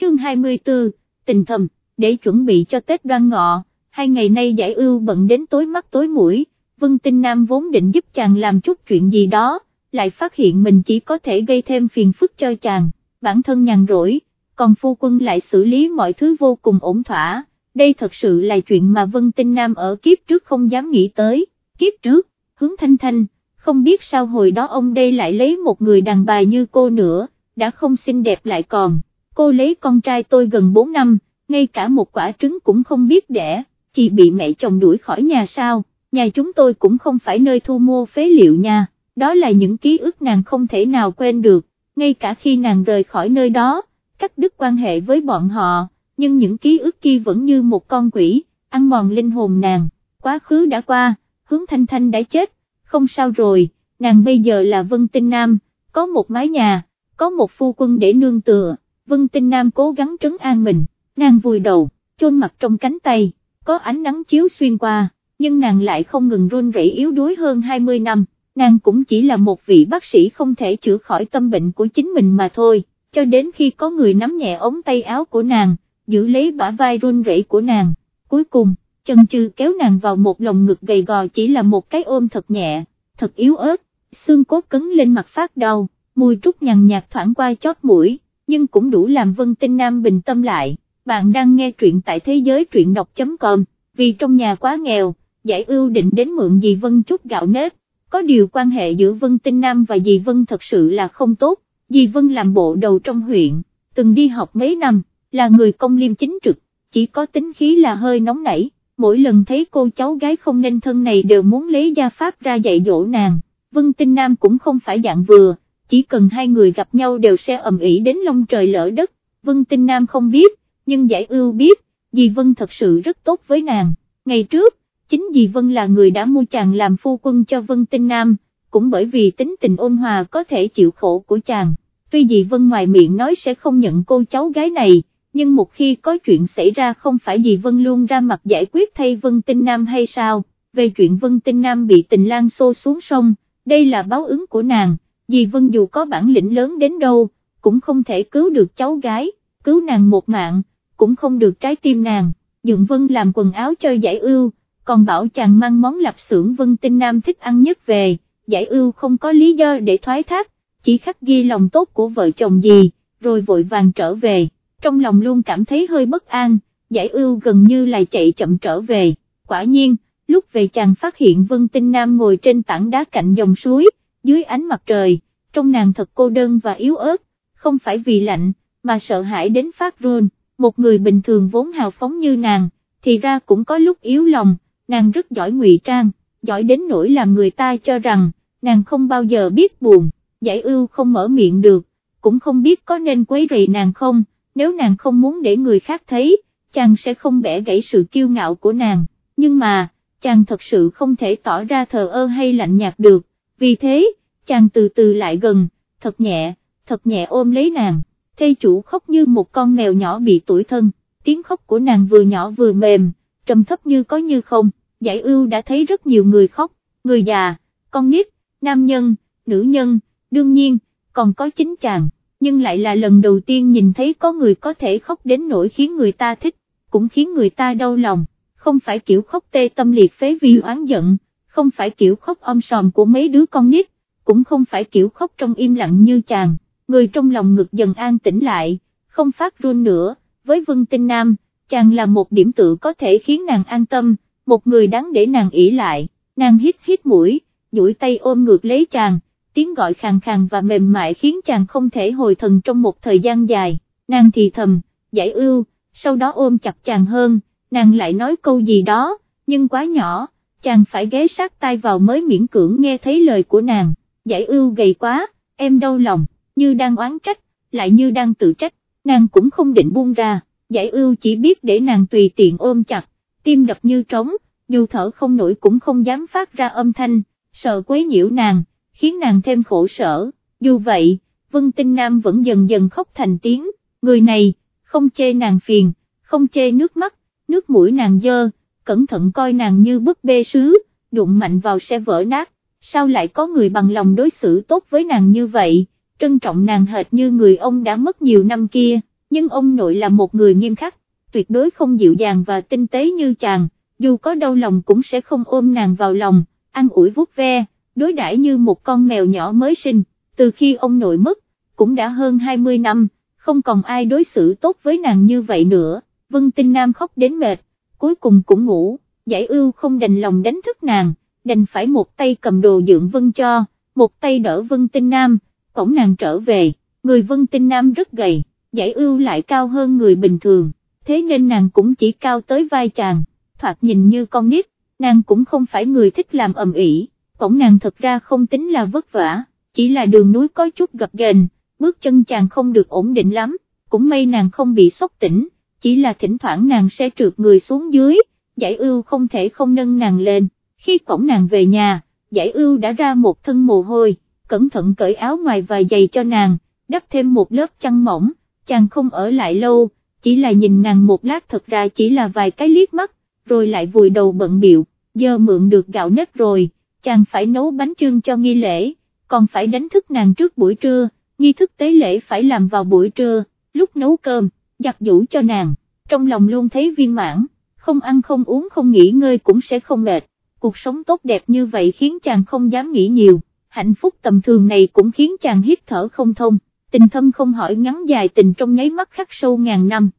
chương 24, tình thầm, để chuẩn bị cho Tết đoan ngọ, hai ngày nay giải ưu bận đến tối mắt tối mũi, Vân Tinh Nam vốn định giúp chàng làm chút chuyện gì đó, lại phát hiện mình chỉ có thể gây thêm phiền phức cho chàng, bản thân nhàn rỗi, còn phu quân lại xử lý mọi thứ vô cùng ổn thỏa, đây thật sự là chuyện mà Vân Tinh Nam ở kiếp trước không dám nghĩ tới, kiếp trước, hướng thanh thanh, không biết sao hồi đó ông đây lại lấy một người đàn bà như cô nữa, đã không xinh đẹp lại còn, cô lấy con trai tôi gần 4 năm, ngay cả một quả trứng cũng không biết đẻ, chị bị mẹ chồng đuổi khỏi nhà sao, nhà chúng tôi cũng không phải nơi thu mua phế liệu nha, đó là những ký ức nàng không thể nào quên được, ngay cả khi nàng rời khỏi nơi đó, cắt đứt quan hệ với bọn họ, nhưng những ký ức kia vẫn như một con quỷ, ăn mòn linh hồn nàng, quá khứ đã qua, hướng thanh thanh đã chết, không sao rồi, nàng bây giờ là Vân Tinh Nam, có một mái nhà, có một phu quân để nương tựa, Vân Tinh Nam cố gắng trấn an mình, nàng vùi đầu, chôn mặt trong cánh tay, có ánh nắng chiếu xuyên qua, nhưng nàng lại không ngừng run rẩy yếu đuối hơn 20 năm, nàng cũng chỉ là một vị bác sĩ không thể chữa khỏi tâm bệnh của chính mình mà thôi, cho đến khi có người nắm nhẹ ống tay áo của nàng, giữ lấy bả vai run rẩy của nàng, cuối cùng, chân chư kéo nàng vào một lồng ngực gầy gò chỉ là một cái ôm thật nhẹ, thật yếu ớt, xương cốt cứng lên mặt phát đau, mùi trúc nhằn nhạt thoảng qua chót mũi, nhưng cũng đủ làm Vân Tinh Nam bình tâm lại, bạn đang nghe truyện tại thế giới truyện đọc.com, vì trong nhà quá nghèo, giải ưu định đến mượn dì Vân chút gạo nếp, có điều quan hệ giữa Vân Tinh Nam và dì Vân thật sự là không tốt, dì Vân làm bộ đầu trong huyện, từng đi học mấy năm, là người công liêm chính trực, chỉ có tính khí là hơi nóng nảy, mỗi lần thấy cô cháu gái không nên thân này đều muốn lấy gia pháp ra dạy dỗ nàng, Vân Tinh Nam cũng không phải dạng vừa, chỉ cần hai người gặp nhau đều sẽ ầm ĩ đến long trời lỡ đất, Vân Tinh Nam không biết, nhưng giải ưu biết, dì Vân thật sự rất tốt với nàng, ngày trước, chính dì Vân là người đã mua chàng làm phu quân cho Vân Tinh Nam, cũng bởi vì tính tình ôn hòa có thể chịu khổ của chàng, tuy dì Vân ngoài miệng nói sẽ không nhận cô cháu gái này, nhưng một khi có chuyện xảy ra không phải dì Vân luôn ra mặt giải quyết thay Vân Tinh Nam hay sao, về chuyện Vân Tinh Nam bị tình lang xô xuống sông, đây là báo ứng của nàng, dì Vân dù có bản lĩnh lớn đến đâu, cũng không thể cứu được cháu gái, cứu nàng một mạng, cũng không được trái tim nàng, Dượng Vân làm quần áo cho giải ưu, còn bảo chàng mang món lạp xưởng Vân Tinh Nam thích ăn nhất về, giải ưu không có lý do để thoái thác, chỉ khắc ghi lòng tốt của vợ chồng gì, rồi vội vàng trở về, trong lòng luôn cảm thấy hơi bất an, giải ưu gần như là chạy chậm trở về, quả nhiên, lúc về chàng phát hiện Vân Tinh Nam ngồi trên tảng đá cạnh dòng suối, dưới ánh mặt trời, trong nàng thật cô đơn và yếu ớt, không phải vì lạnh, mà sợ hãi đến phát run, một người bình thường vốn hào phóng như nàng, thì ra cũng có lúc yếu lòng, nàng rất giỏi ngụy trang, giỏi đến nỗi làm người ta cho rằng, nàng không bao giờ biết buồn, giải ưu không mở miệng được, cũng không biết có nên quấy rầy nàng không, nếu nàng không muốn để người khác thấy, chàng sẽ không bẻ gãy sự kiêu ngạo của nàng, nhưng mà, chàng thật sự không thể tỏ ra thờ ơ hay lạnh nhạt được, vì thế, chàng từ từ lại gần, thật nhẹ, thật nhẹ ôm lấy nàng, thê chủ khóc như một con mèo nhỏ bị tuổi thân, tiếng khóc của nàng vừa nhỏ vừa mềm, trầm thấp như có như không, giải ưu đã thấy rất nhiều người khóc, người già, con nít, nam nhân, nữ nhân, đương nhiên, còn có chính chàng, nhưng lại là lần đầu tiên nhìn thấy có người có thể khóc đến nỗi khiến người ta thích, cũng khiến người ta đau lòng, không phải kiểu khóc tê tâm liệt phế vì oán giận, không phải kiểu khóc om sòm của mấy đứa con nít, cũng không phải kiểu khóc trong im lặng như chàng, người trong lòng ngực dần an tĩnh lại, không phát run nữa, với Vân Tinh Nam, chàng là một điểm tựa có thể khiến nàng an tâm, một người đáng để nàng ỷ lại, nàng hít hít mũi, duỗi tay ôm ngược lấy chàng, tiếng gọi khàn khàn và mềm mại khiến chàng không thể hồi thần trong một thời gian dài, nàng thì thầm, giải ưu, sau đó ôm chặt chàng hơn, nàng lại nói câu gì đó, nhưng quá nhỏ, chàng phải ghé sát tai vào mới miễn cưỡng nghe thấy lời của nàng, giải ưu gầy quá, em đau lòng, như đang oán trách, lại như đang tự trách, nàng cũng không định buông ra, giải ưu chỉ biết để nàng tùy tiện ôm chặt, tim đập như trống, dù thở không nổi cũng không dám phát ra âm thanh, sợ quấy nhiễu nàng, khiến nàng thêm khổ sở, dù vậy, Vân Tinh Nam vẫn dần dần khóc thành tiếng, người này, không chê nàng phiền, không chê nước mắt, nước mũi nàng dơ, cẩn thận coi nàng như bức bê sứ, đụng mạnh vào sẽ vỡ nát, sao lại có người bằng lòng đối xử tốt với nàng như vậy, trân trọng nàng hệt như người ông đã mất nhiều năm kia, nhưng ông nội là một người nghiêm khắc, tuyệt đối không dịu dàng và tinh tế như chàng, dù có đau lòng cũng sẽ không ôm nàng vào lòng, ăn ủi vuốt ve, đối đãi như một con mèo nhỏ mới sinh, từ khi ông nội mất, cũng đã hơn 20 năm, không còn ai đối xử tốt với nàng như vậy nữa, Vân Tinh Nam khóc đến mệt, cuối cùng cũng ngủ, giải ưu không đành lòng đánh thức nàng, đành phải một tay cầm đồ dưỡng Vân cho, một tay đỡ Vân Tinh Nam, cổng nàng trở về, người Vân Tinh Nam rất gầy, giải ưu lại cao hơn người bình thường, thế nên nàng cũng chỉ cao tới vai chàng, thoạt nhìn như con nít, nàng cũng không phải người thích làm ầm ĩ, cổng nàng thật ra không tính là vất vả, chỉ là đường núi có chút gập ghềnh, bước chân chàng không được ổn định lắm, cũng may nàng không bị sốc tỉnh, chỉ là thỉnh thoảng nàng sẽ trượt người xuống dưới, giải ưu không thể không nâng nàng lên, khi cổng nàng về nhà, giải ưu đã ra một thân mồ hôi, cẩn thận cởi áo ngoài và giày cho nàng, đắp thêm một lớp chăn mỏng, chàng không ở lại lâu, chỉ là nhìn nàng một lát thật ra chỉ là vài cái liếc mắt, rồi lại vùi đầu bận biệu, giờ mượn được gạo nếp rồi, chàng phải nấu bánh trưng cho nghi lễ, còn phải đánh thức nàng trước buổi trưa, nghi thức tế lễ phải làm vào buổi trưa, lúc nấu cơm, giặt vũ cho nàng, trong lòng luôn thấy viên mãn, không ăn không uống không nghỉ ngơi cũng sẽ không mệt, cuộc sống tốt đẹp như vậy khiến chàng không dám nghĩ nhiều, hạnh phúc tầm thường này cũng khiến chàng hít thở không thông, tình thâm không hỏi ngắn dài tình trong nháy mắt khắc sâu ngàn năm.